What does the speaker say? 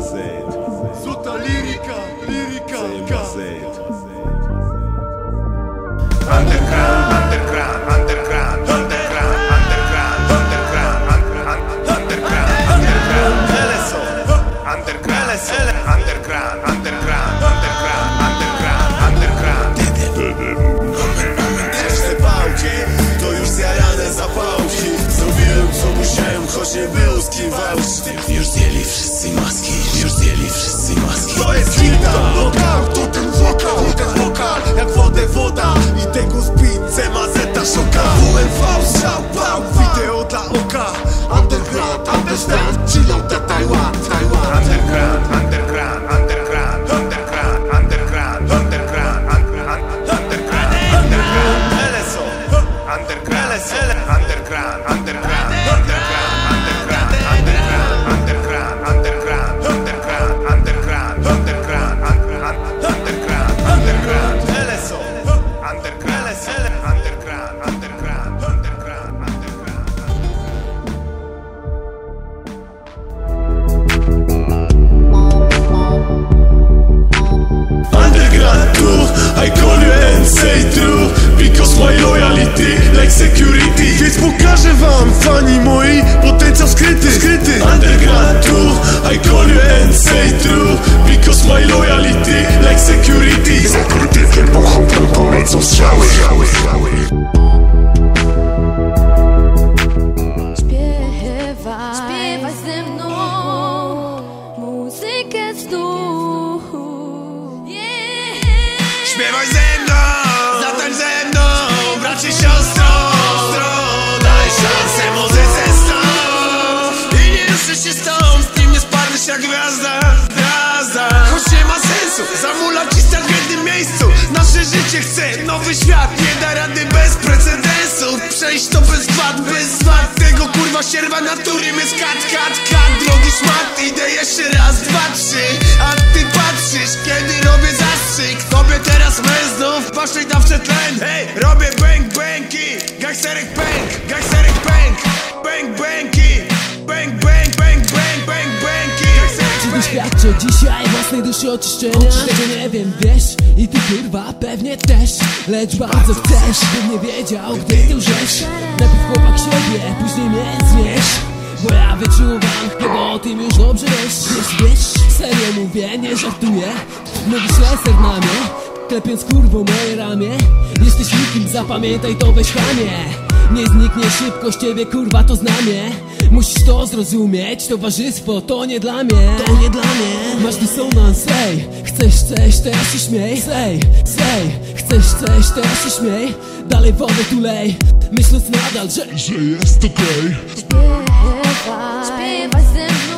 my. Złota lirika, lirika, my side. Underground, underground, underground, underground, underground, underground, underground, underground, underground, teleso, underground, underground, underground, underground, underground, underground. Pierwsze pałki, to już zjarane zapałki. Zrobiłem co musiałem, choć nie był z kim walczyć. Już nie Casi más. Es and say true Because my loyalty like security. Więc pokażę wam, fani moi, potencjał skryty, skryty. Underground too, I call you and say true Because my loyalty like security. Za krytykiem pochopem polecą strzały ze mną. Muzykę znów. Yeah. Śpiewaj ze mną, sensu, zamulać w jednym miejscu. Nasze życie chce nowy świat, nie da rady bez precedensu. Przejść to bez wad, bez wad. Tego kurwa sierwa naturym jest kat, kat, kat. Drogi szmat, idę jeszcze raz, dwa, trzy. A ty patrzysz, kiedy robię zastrzyk. Tobie teraz mężnów, waszej dawce tlen. Hej, robię bang, bangi doświadczę dzisiaj własnej duszy oczyszczenia? Tego nie wiem, wiesz? I ty kurwa pewnie też. Lecz bardzo chcesz, bym nie wiedział, gdy ty łżesz Najpierw chłopak siebie, później mnie zmierz Bo ja wyczuwam, chyba o tym już dobrze wiesz. Wiesz, wiesz, serio mówię, nie żartuję. Mówisz leser na mnie Klepiąc kurwą moje ramię. Jesteś nikim, zapamiętaj to weź chamie. Nie zniknie szybko z ciebie kurwa to znamie Musisz to zrozumieć, towarzystwo to nie dla mnie. To nie dla mnie. Masz dysonans, ej Chcesz, chcesz, teraz się śmiej. Sej, sej Chcesz, chcesz, teraz się śmiej. Dalej wodę tu lej Myśląc nadal, że Że jest okej. Śpiewaj, śpiewaj ze mną